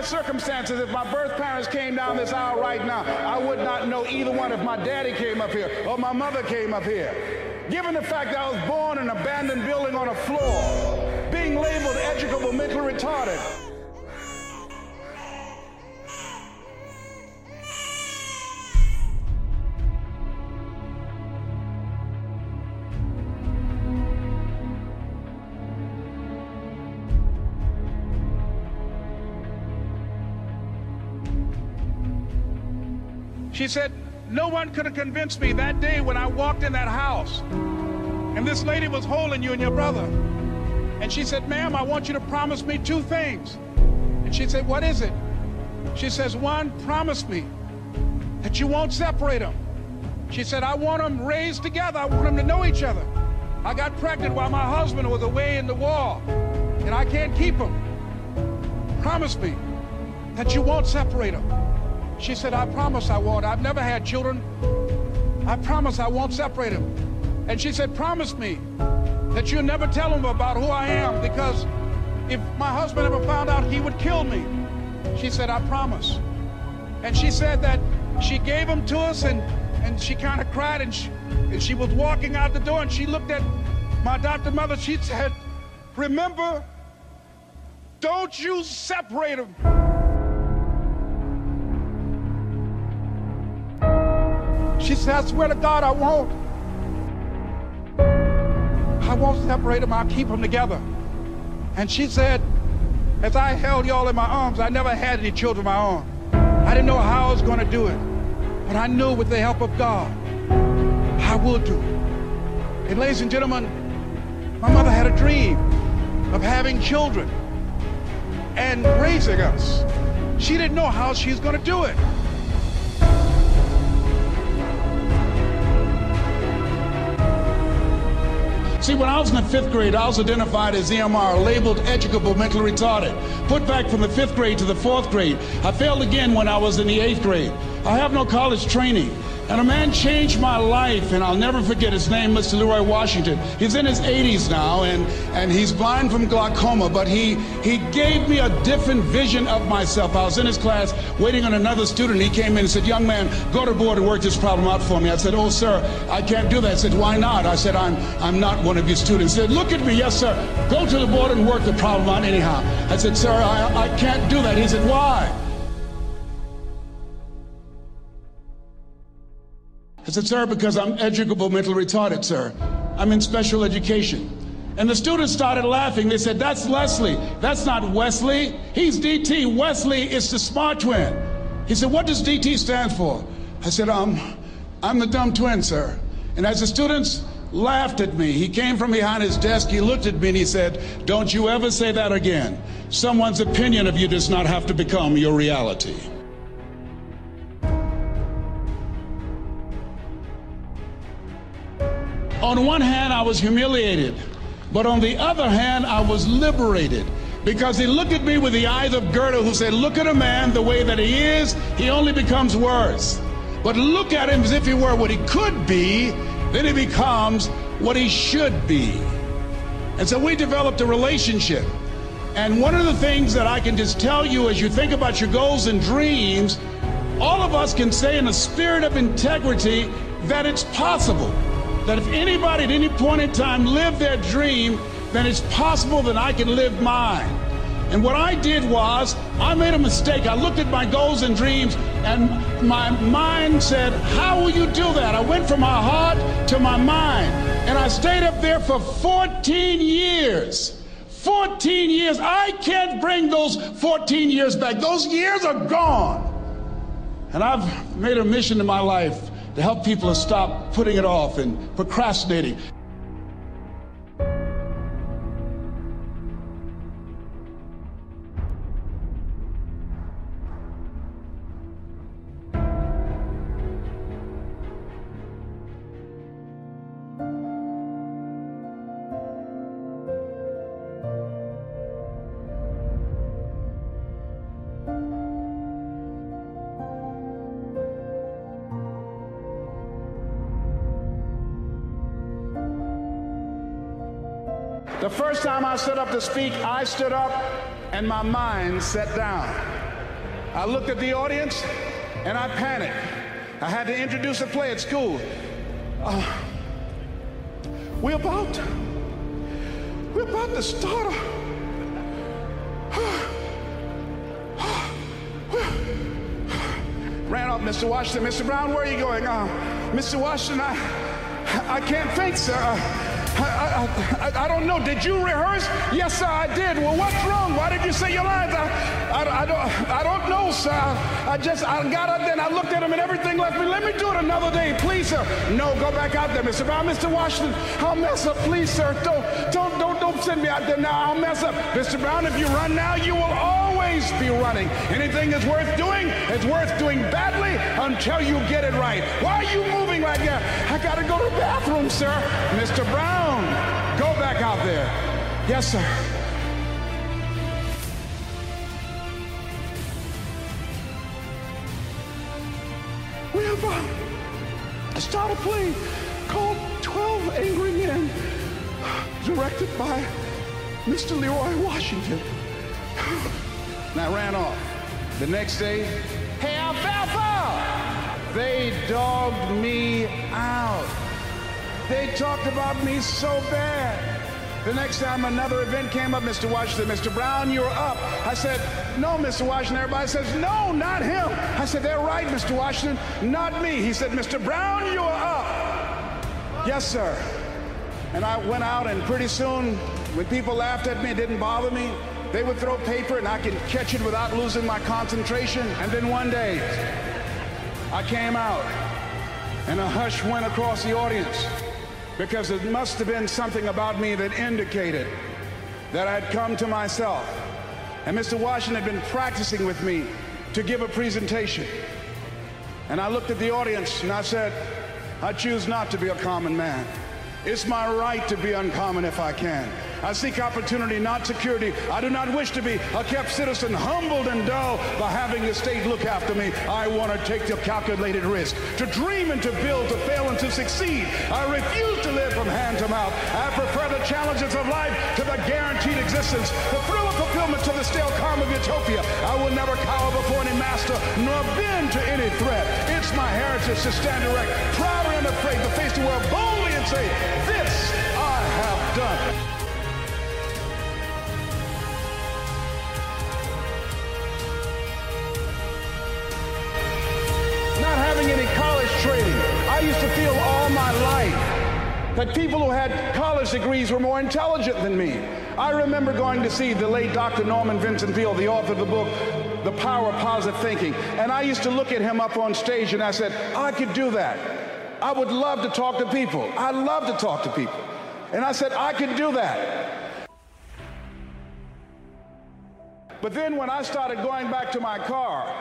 my circumstances, if my birth parents came down this aisle right now, I would not know either one if my daddy came up here or my mother came up here. Given the fact that I was born in an abandoned building on a floor, being labeled educable mentally retarded, She said, No one could have convinced me that day when I walked in that house and this lady was holding you and your brother. And she said, Ma'am, I want you to promise me two things. And she said, What is it? She says, One, promise me that you won't separate them. She said, I want them raised together. I want them to know each other. I got pregnant while my husband was away in the war, and I can't keep them. Promise me that you won't separate them. She said, I promise I won't. I've never had children. I promise I won't separate them. And she said, promise me that you'll never tell them about who I am because if my husband ever found out, he would kill me. She said, I promise. And she said that she gave them to us and, and she kind of cried and she, and she was walking out the door and she looked at my adopted mother. She said, remember, don't you separate them. She said, I swear to God, I won't. I won't separate them. I'll keep them together. And she said, as I held y'all in my arms, I never had any children of my own. I didn't know how I was going to do it. But I knew with the help of God, I would do it. And ladies and gentlemen, my mother had a dream of having children and raising us. She didn't know how she was going to do it. See, when I was in the fifth grade, I was identified as EMR, labeled educable mentally retarded. Put back from the fifth grade to the fourth grade. I failed again when I was in the eighth grade. I have no college training. And a man changed my life, and I'll never forget his name, Mr. Leroy Washington. He's in his 80s now, and, and he's blind from glaucoma, but he, he gave me a different vision of myself. I was in his class waiting on another student. He came in and said, Young man, go to board and work this problem out for me. I said, Oh, sir, I can't do that. I said, Why not? I said, I'm, I'm not one of your students. He said, Look at me. Yes, sir. Go to the board and work the problem out anyhow. I said, Sir, I, I can't do that. He said, Why? I said, sir, because I'm educable mentally retarded, sir. I'm in special education. And the students started laughing. They said, that's Leslie. That's not Wesley. He's DT. Wesley is the smart twin. He said, what does DT stand for? I said, um, I'm the dumb twin, sir. And as the students laughed at me, he came from behind his desk, he looked at me and he said, don't you ever say that again. Someone's opinion of you does not have to become your reality. On one hand, I was humiliated, but on the other hand, I was liberated because he looked at me with the eyes of Goethe, who said, Look at a man the way that he is, he only becomes worse. But look at him as if he were what he could be, then he becomes what he should be. And so we developed a relationship. And one of the things that I can just tell you as you think about your goals and dreams, all of us can say in a spirit of integrity that it's possible that if anybody at any point in time lived their dream, then it's possible that I can live mine. And what I did was, I made a mistake. I looked at my goals and dreams, and my mind said, How will you do that? I went from my heart to my mind, and I stayed up there for 14 years. 14 years. I can't bring those 14 years back. Those years are gone. And I've made a mission in my life to help people to stop putting it off and procrastinating. Speak, I stood up and my mind sat down. I looked at the audience and I panicked. I had to introduce a play at school. Uh, we're about, we're about to start a, ran off, Mr. Washington. Mr. Brown, where are you going? Uh, Mr. Washington, I, I can't think, sir. I, I, I, don't know. Did you rehearse? Yes, sir, I did. Well, what's wrong? Why did you say your lines? I, I, I, don't, I don't know, sir. I just, I got up there and I looked at him and everything left me. Let me do it another day, please, sir. No, go back out there, Mr. Brown. Mr. Washington, I'll mess up, please, sir. Don't, don't, don't, don't send me out there now. I'll mess up. Mr. Brown, if you run now, you will always be running. Anything that's worth doing is worth doing badly until you get it right. Why are you moving like that? I got to go to the bathroom, sir. Mr. Brown. Go back out there. Yes, sir. Have uh, started a play called 12 Angry Men, directed by Mr. Leroy Washington. And I ran off. The next day, hey, Alfalfa! They dogged me out. They talked about me so bad. The next time another event came up, Mr. Washington, Mr. Brown, you're up. I said, no, Mr. Washington. Everybody says, no, not him. I said, they're right, Mr. Washington, not me. He said, Mr. Brown, you're up. Yes, sir. And I went out, and pretty soon, when people laughed at me, it didn't bother me. They would throw paper, and I could catch it without losing my concentration. And then one day, I came out, and a hush went across the audience because it must have been something about me that indicated that I'd come to myself. And Mr. Washington had been practicing with me to give a presentation. And I looked at the audience and I said, I choose not to be a common man. It's my right to be uncommon if I can. I seek opportunity, not security. I do not wish to be a kept citizen, humbled and dull by having the state look after me. I want to take the calculated risk, to dream and to build, to fail and to succeed. I refuse to live from hand to mouth. I prefer the challenges of life to the guaranteed existence, the thrill of fulfillment to the stale calm of utopia. I will never cower before any master, nor bend to any threat. It's my heritage to stand erect, proud and unafraid, to face the world boldly and say, this I have done. That people who had college degrees were more intelligent than me. I remember going to see the late Dr. Norman Vincent Peale, the author of the book, The Power of Positive Thinking. And I used to look at him up on stage and I said, I could do that. I would love to talk to people. I love to talk to people. And I said, I could do that. But then when I started going back to my car,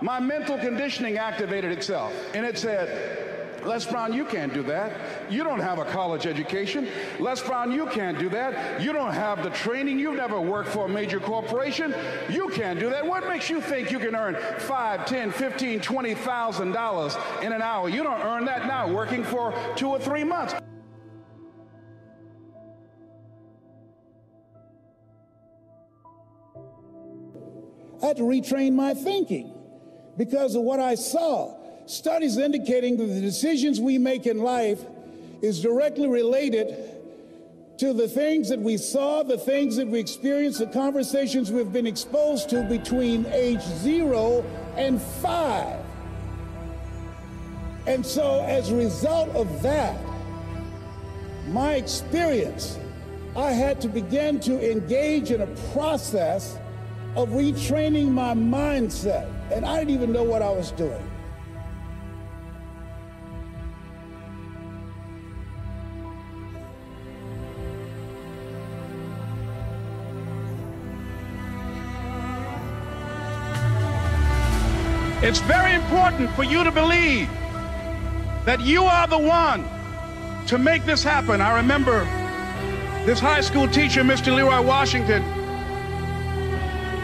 my mental conditioning activated itself and it said, Les Brown, you can't do that. You don't have a college education. Les Brown, you can't do that. You don't have the training. You've never worked for a major corporation. You can't do that. What makes you think you can earn five, ten, fifteen, twenty thousand dollars in an hour? You don't earn that now working for two or three months. I had to retrain my thinking because of what I saw. Studies indicating that the decisions we make in life is directly related to the things that we saw, the things that we experienced, the conversations we've been exposed to between age zero and five. And so, as a result of that, my experience, I had to begin to engage in a process of retraining my mindset. And I didn't even know what I was doing. It's very important for you to believe that you are the one to make this happen. I remember this high school teacher, Mr. Leroy Washington,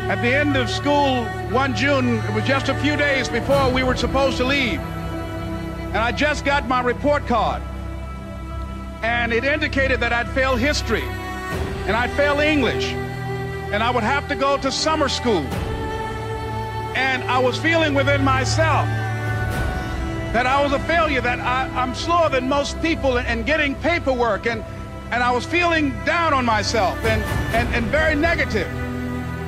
at the end of school one June, it was just a few days before we were supposed to leave. And I just got my report card. And it indicated that I'd failed history. and I'd fail English, and I would have to go to summer school. And I was feeling within myself that I was a failure, that I, am slower than most people in, in getting paperwork, and, and I was feeling down on myself and, and, and very negative.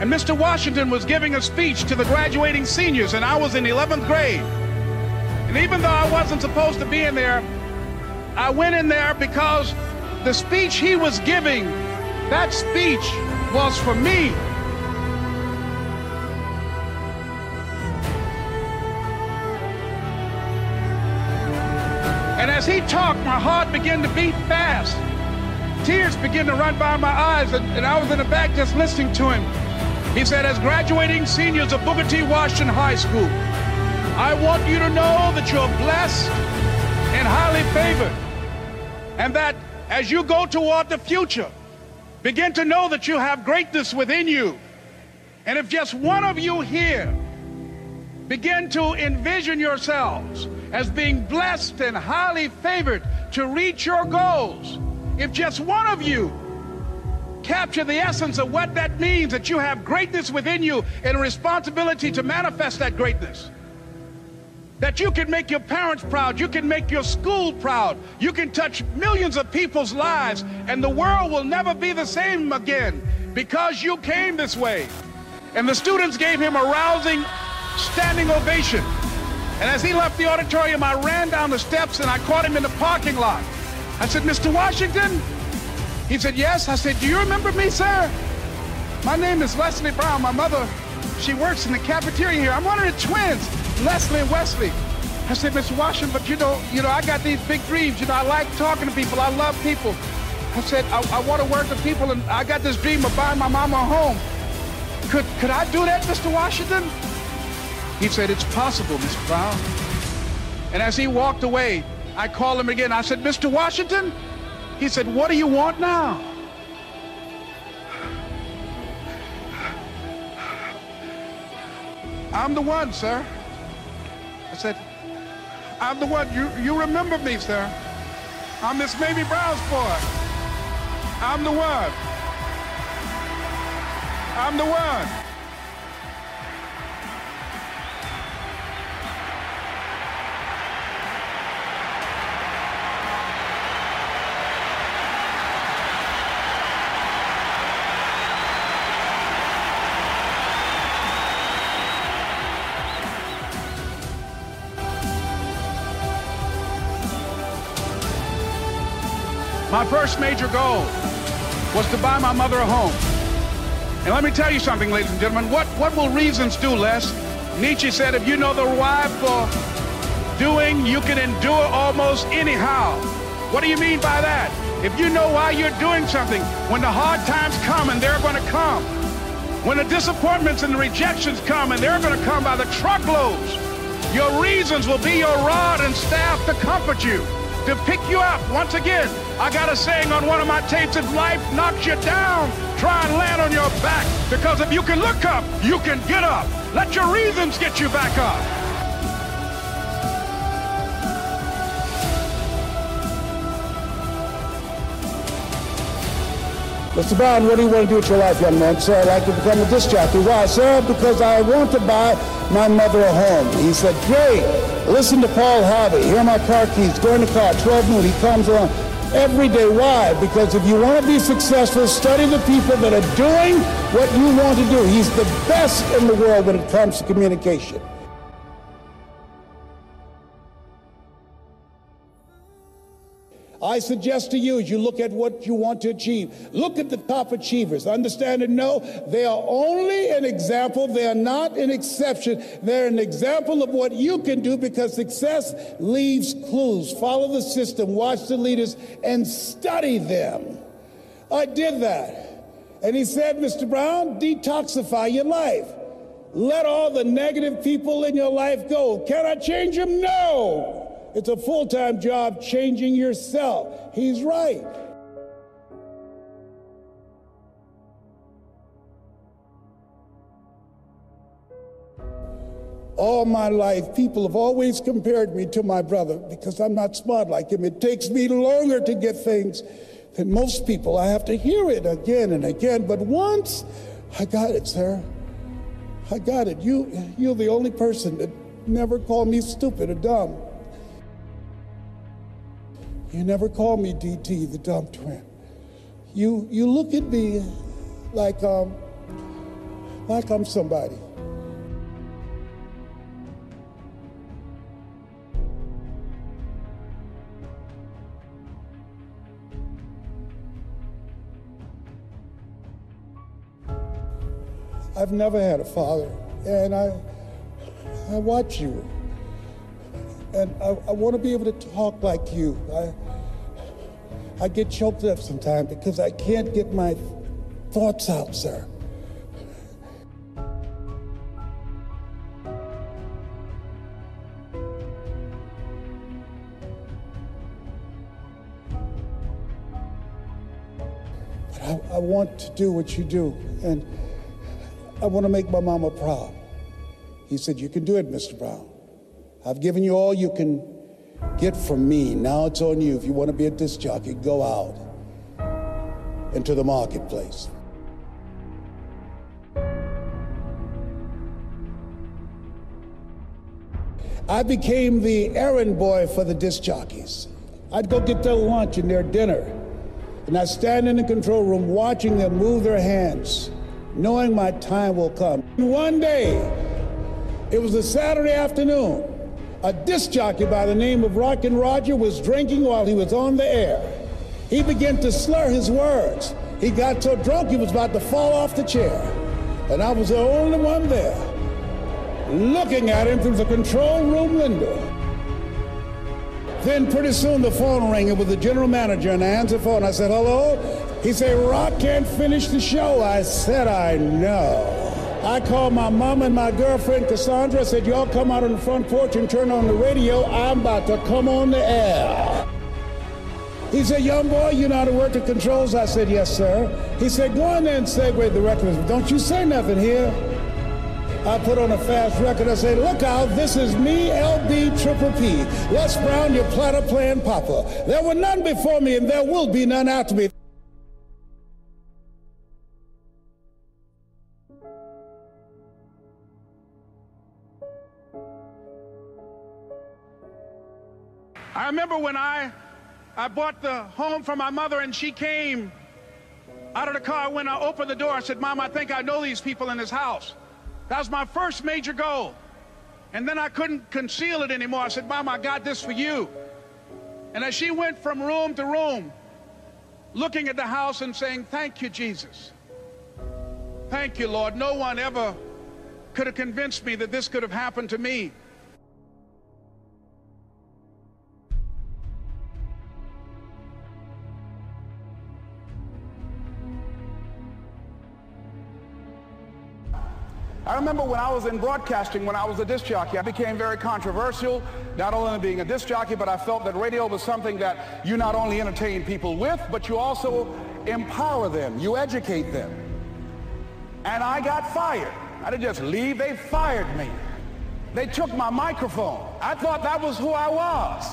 And Mr. Washington was giving a speech to the graduating seniors, and I was in 11th grade. And even though I wasn't supposed to be in there, I went in there because the speech he was giving, that speech was for me. As he talked, my heart began to beat fast. Tears began to run by my eyes, and, and I was in the back just listening to him. He said, as graduating seniors of Booker T. Washington High School, I want you to know that you're blessed and highly favored. And that as you go toward the future, begin to know that you have greatness within you. And if just one of you here begin to envision yourselves as being blessed and highly favored to reach your goals, if just one of you capture the essence of what that means that you have greatness within you and a responsibility to manifest that greatness. That you can make your parents proud, you can make your school proud, you can touch millions of people's lives, and the world will never be the same again because you came this way. And the students gave him a rousing standing ovation. And as he left the auditorium, I ran down the steps and I caught him in the parking lot. I said, Mr. Washington, he said, yes. I said, do you remember me, sir? My name is Leslie Brown. My mother, she works in the cafeteria here. I'm one of the twins, Leslie and Wesley. I said, Mr. Washington, but you know, you know, I got these big dreams. You know, I like talking to people. I love people. I said, I, I want to work with people, and I got this dream of buying my mama a home. Could, could I do that, Mr. Washington? He said, it's possible, Mr. Brown. And as he walked away, I called him again. I said, Mr. Washington, he said, What do you want now? I'm the one, sir. I said, I'm the one. You, you remember me, sir. I'm this Mamie Brown's boy. I'm the one. I'm the one. My first major goal was to buy my mother a home. And let me tell you something, ladies and gentlemen. What, what will reasons do, Les? Nietzsche said, if you know the why for doing, you can endure almost anyhow. What do you mean by that? If you know why you're doing something, when the hard times come, and they're going to come, when the disappointments and the rejections come, and they're going to come by the truckloads, your reasons will be your rod and staff to comfort you to pick you up. Once again, I got a saying on one of my tapes, if life knocks you down, try and land on your back. Because if you can look up, you can get up. Let your reasons get you back up. Mr. Brown, what do you want to do with your life, young man? Sir, I'd like to become a disc jockey. Why, sir? Because I want to buy my mother a home. He said, great. Listen to Paul Harvey. Here are my car keys. Go in the car. 12 noon. He comes around every day. Why? Because if you want to be successful, study the people that are doing what you want to do. He's the best in the world when it comes to communication. I suggest to you as you look at what you want to achieve, look at the top achievers. Understand and know they are only an example. They are not an exception. They're an example of what you can do because success leaves clues. Follow the system, watch the leaders, and study them. I did that. And he said, Mr. Brown, detoxify your life. Let all the negative people in your life go. Can I change them? No. It's a full time job changing yourself. He's right. All my life, people have always compared me to my brother because I'm not smart like him. It takes me longer to get things than most people. I have to hear it again and again, but once I got it, sir. I got it. You, you're the only person that never called me stupid or dumb. You never call me DT, the dumb twin. You, you look at me like, um, like I'm somebody. I've never had a father, and I, I watch you, and I, I want to be able to talk like you. I, I get choked up sometimes because I can't get my thoughts out, sir. But I, I want to do what you do, and I want to make my mama proud. He said, You can do it, Mr. Brown. I've given you all you can get from me. Now it's on you. If you want to be a disc jockey, go out into the marketplace. I became the errand boy for the disc jockeys. I'd go get their lunch and their dinner, and I'd stand in the control room watching them move their hands knowing my time will come. One day, it was a Saturday afternoon, a disc jockey by the name of Rockin' Roger was drinking while he was on the air. He began to slur his words. He got so drunk he was about to fall off the chair. And I was the only one there, looking at him through the control room window. Then pretty soon the phone rang. It was the general manager, and I answered the phone. I said, hello? He said, Rock can't finish the show. I said, I know. I called my mom and my girlfriend Cassandra. Said, y'all come out on the front porch and turn on the radio. I'm about to come on the air. He said, young boy, you know how to work the controls? I said, yes, sir. He said, go in there and segue the record. Don't you say nothing here. I put on a fast record. I say, look out, this is me, LB Triple P. Les Brown, your platter playing papa. There were none before me, and there will be none after me. Remember when I, I bought the home for my mother and she came out of the car. When I opened the door, I said, Mom, I think I know these people in this house. That was my first major goal. And then I couldn't conceal it anymore. I said, Mom, I got this for you. And as she went from room to room, looking at the house and saying, Thank you, Jesus. Thank you, Lord. No one ever could have convinced me that this could have happened to me. I remember when I was in broadcasting, when I was a disc jockey, I became very controversial, not only being a disc jockey, but I felt that radio was something that you not only entertain people with, but you also empower them, you educate them. And I got fired. I didn't just leave, they fired me. They took my microphone. I thought that was who I was.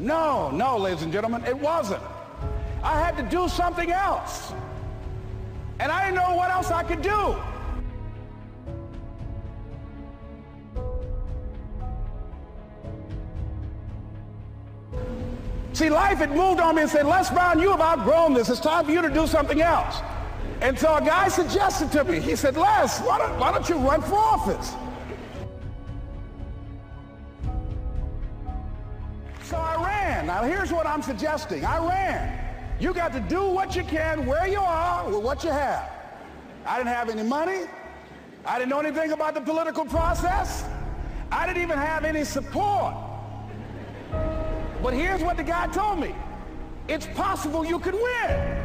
No, no, ladies and gentlemen, it wasn't. I had to do something else. And I didn't know what else I could do. See, life had moved on me and said, Les Brown, you have outgrown this. It's time for you to do something else. And so a guy suggested to me, he said, Les, why don't, why don't you run for office? So I ran. Now here's what I'm suggesting. I ran. You got to do what you can where you are with what you have. I didn't have any money. I didn't know anything about the political process. I didn't even have any support. But here's what the guy told me. It's possible you could win.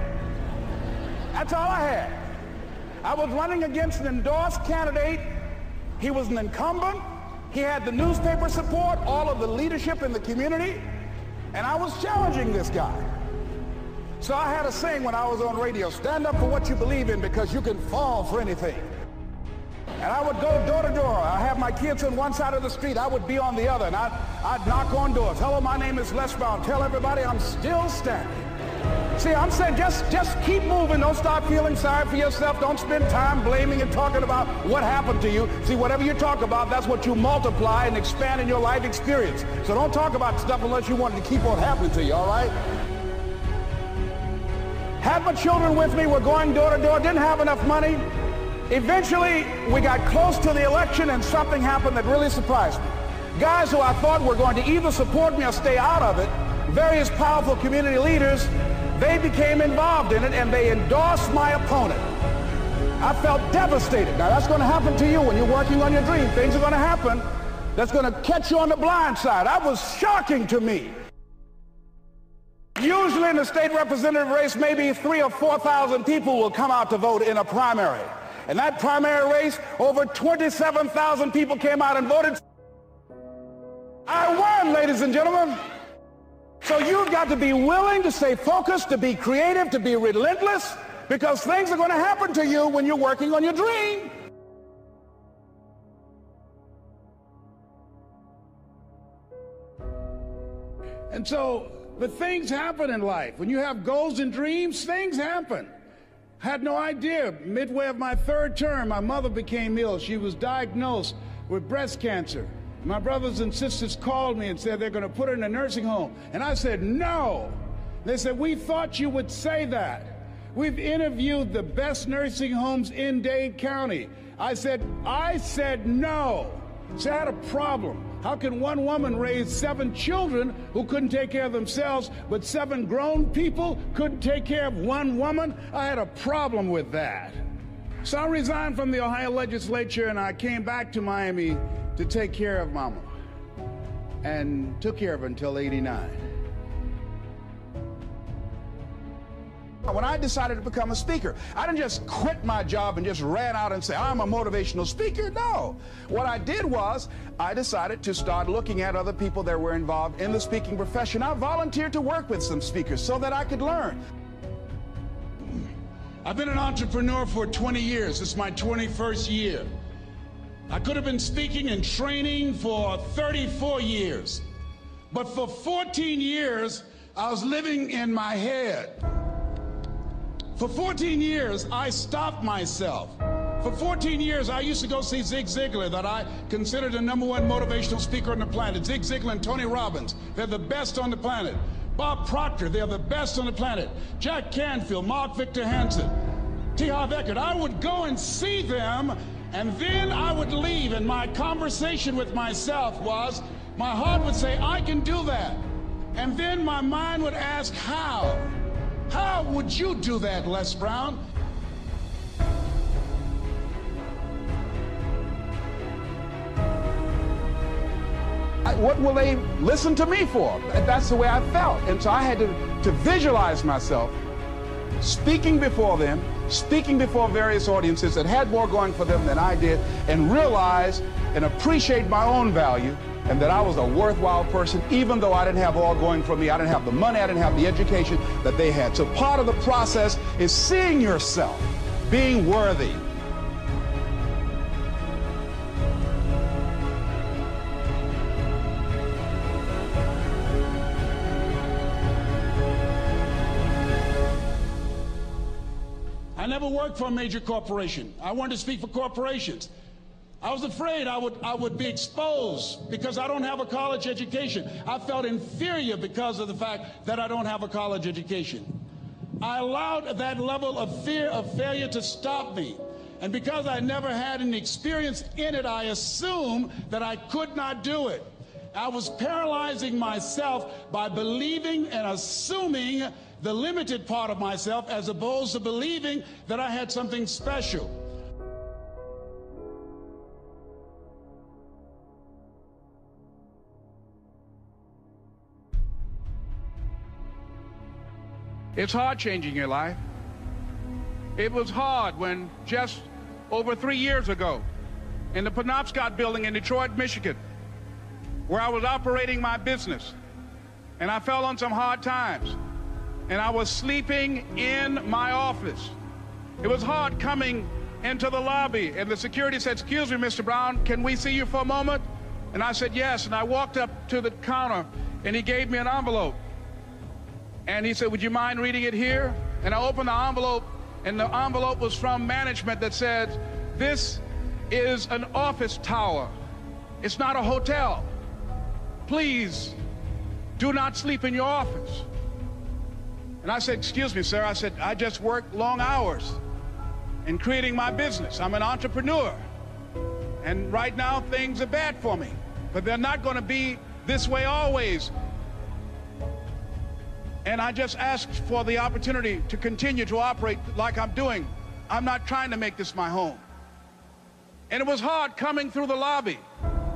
That's all I had. I was running against an endorsed candidate. He was an incumbent. He had the newspaper support, all of the leadership in the community. And I was challenging this guy. So I had a saying when I was on radio, stand up for what you believe in because you can fall for anything. And I would go door to door. I have my kids on one side of the street. I would be on the other. And I'd, I'd knock on doors. Hello, my name is Les Brown. Tell everybody I'm still standing. See, I'm saying just, just keep moving. Don't stop feeling sorry for yourself. Don't spend time blaming and talking about what happened to you. See, whatever you talk about, that's what you multiply and expand in your life experience. So don't talk about stuff unless you want it to keep on happening to you, all right? Had my children with me. We're going door to door. Didn't have enough money. Eventually, we got close to the election and something happened that really surprised me. Guys who I thought were going to either support me or stay out of it, various powerful community leaders, they became involved in it and they endorsed my opponent. I felt devastated. Now that's going to happen to you when you're working on your dream. Things are going to happen that's going to catch you on the blind side. That was shocking to me. Usually in the state representative race, maybe three or 4,000 people will come out to vote in a primary. In that primary race, over 27,000 people came out and voted. I won, ladies and gentlemen. So you've got to be willing to stay focused, to be creative, to be relentless, because things are going to happen to you when you're working on your dream. And so, but things happen in life. When you have goals and dreams, things happen. Had no idea. Midway of my third term, my mother became ill. She was diagnosed with breast cancer. My brothers and sisters called me and said they're going to put her in a nursing home. And I said, no. They said, we thought you would say that. We've interviewed the best nursing homes in Dade County. I said, I said no. So I had a problem. How can one woman raise seven children who couldn't take care of themselves, but seven grown people couldn't take care of one woman? I had a problem with that. So I resigned from the Ohio legislature and I came back to Miami to take care of Mama and took care of her until 89. When I decided to become a speaker, I didn't just quit my job and just ran out and say, I'm a motivational speaker. No. What I did was, I decided to start looking at other people that were involved in the speaking profession. I volunteered to work with some speakers so that I could learn. I've been an entrepreneur for 20 years. This is my 21st year. I could have been speaking and training for 34 years. But for 14 years, I was living in my head. For 14 years, I stopped myself. For 14 years, I used to go see Zig Ziglar, that I considered the number one motivational speaker on the planet. Zig Ziglar and Tony Robbins, they're the best on the planet. Bob Proctor, they're the best on the planet. Jack Canfield, Mark Victor Hansen, T. Harv Eker. I would go and see them and then I would leave, and my conversation with myself was my heart would say, I can do that. And then my mind would ask, How? How would you do that, Les Brown? what will they listen to me for? That's the way I felt. And so I had to, to visualize myself speaking before them, speaking before various audiences that had more going for them than I did, and realize and appreciate my own value and that I was a worthwhile person, even though I didn't have all going for me. I didn't have the money, I didn't have the education that they had. So part of the process is seeing yourself being worthy I never worked for a major corporation. I wanted to speak for corporations. I was afraid I would, I would be exposed because I don't have a college education. I felt inferior because of the fact that I don't have a college education. I allowed that level of fear of failure to stop me. And because I never had any experience in it, I assumed that I could not do it. I was paralyzing myself by believing and assuming the limited part of myself as opposed to believing that I had something special. It's hard changing your life. It was hard when just over three years ago in the Penobscot building in Detroit, Michigan, where I was operating my business, and I fell on some hard times and I was sleeping in my office. It was hard coming into the lobby, and the security said, Excuse me, Mr. Brown, can we see you for a moment? And I said, Yes. And I walked up to the counter, and he gave me an envelope. And he said, Would you mind reading it here? And I opened the envelope, and the envelope was from management that said, This is an office tower. It's not a hotel. Please do not sleep in your office. And I said, Excuse me, sir. I said, I just work long hours in creating my business. I'm an entrepreneur. And right now, things are bad for me. But they're not going to be this way always. And I just asked for the opportunity to continue to operate like I'm doing. I'm not trying to make this my home. And it was hard coming through the lobby.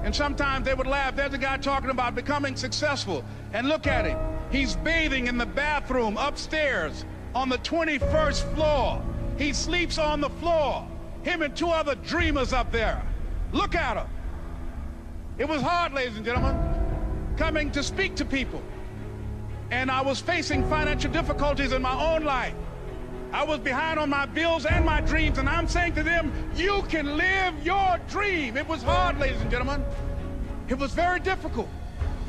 And sometimes they would laugh. There's a guy talking about becoming successful. And look at him. He's bathing in the bathroom upstairs on the 21st floor. He sleeps on the floor. Him and two other dreamers up there. Look at him. It was hard, ladies and gentlemen, coming to speak to people. And I was facing financial difficulties in my own life. I was behind on my bills and my dreams, and I'm saying to them, you can live your dream. It was hard, ladies and gentlemen. It was very difficult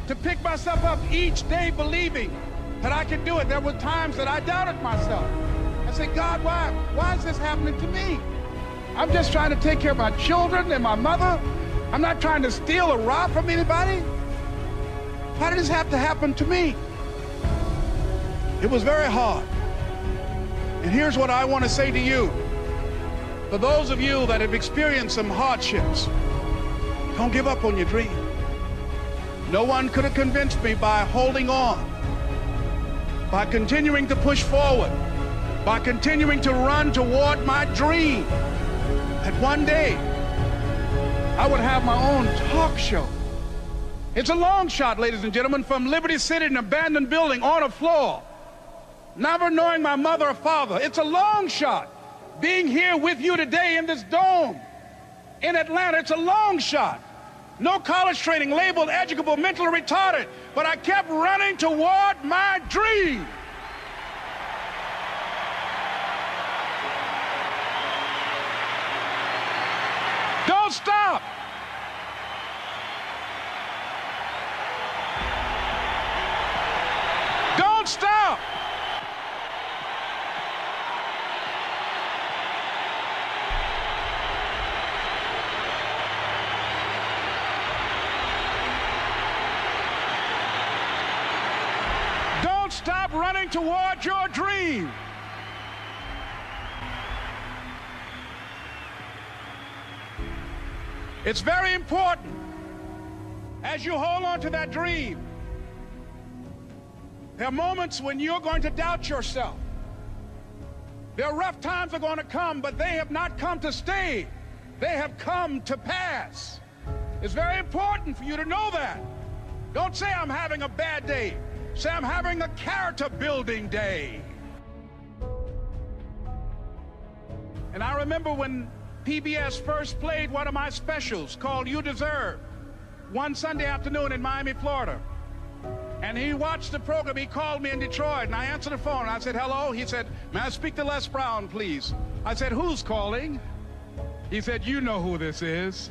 to pick myself up each day believing that I could do it. There were times that I doubted myself. I said, God, why? Why is this happening to me? I'm just trying to take care of my children and my mother. I'm not trying to steal or rob from anybody. Why did this have to happen to me? It was very hard. And here's what I want to say to you. For those of you that have experienced some hardships, don't give up on your dream. No one could have convinced me by holding on, by continuing to push forward, by continuing to run toward my dream, that one day I would have my own talk show. It's a long shot, ladies and gentlemen, from Liberty City, an abandoned building on a floor, never knowing my mother or father. It's a long shot. Being here with you today in this dome in Atlanta, it's a long shot. No college training, labeled educable, mentally retarded, but I kept running toward my dream. Don't stop. Don't stop. Don't running toward your dream. It's very important as you hold on to that dream. There are moments when you're going to doubt yourself. There are rough times are going to come, but they have not come to stay. They have come to pass. It's very important for you to know that. Don't say I'm having a bad day. Say I'm having a character building day. And I remember when PBS first played one of my specials called You Deserve one Sunday afternoon in Miami, Florida. And he watched the program. He called me in Detroit, and I answered the phone. I said, Hello. He said, May I speak to Les Brown, please? I said, Who's calling? He said, You know who this is.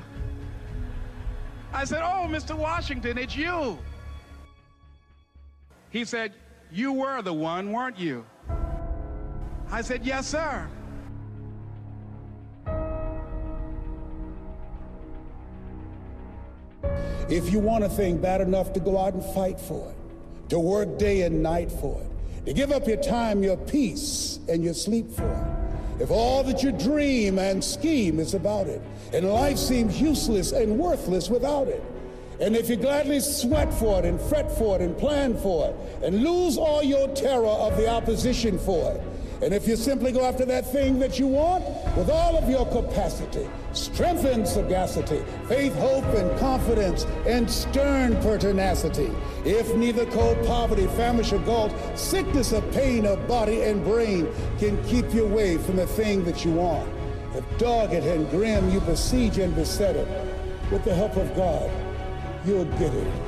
I said, Oh, Mr. Washington, it's you. He said, You were the one, weren't you? I said, Yes, sir. If you want a thing bad enough to go out and fight for it, to work day and night for it, to give up your time, your peace, and your sleep for it, if all that you dream and scheme is about it, and life seems useless and worthless without it, and if you gladly sweat for it and fret for it and plan for it, and lose all your terror of the opposition for it, and if you simply go after that thing that you want with all of your capacity, strength and sagacity, faith, hope, and confidence, and stern pertinacity, if neither cold poverty, famish, or gulf, sickness or pain of body and brain can keep you away from the thing that you want, if dogged and grim you besiege and beset it, with the help of God, you'll get it.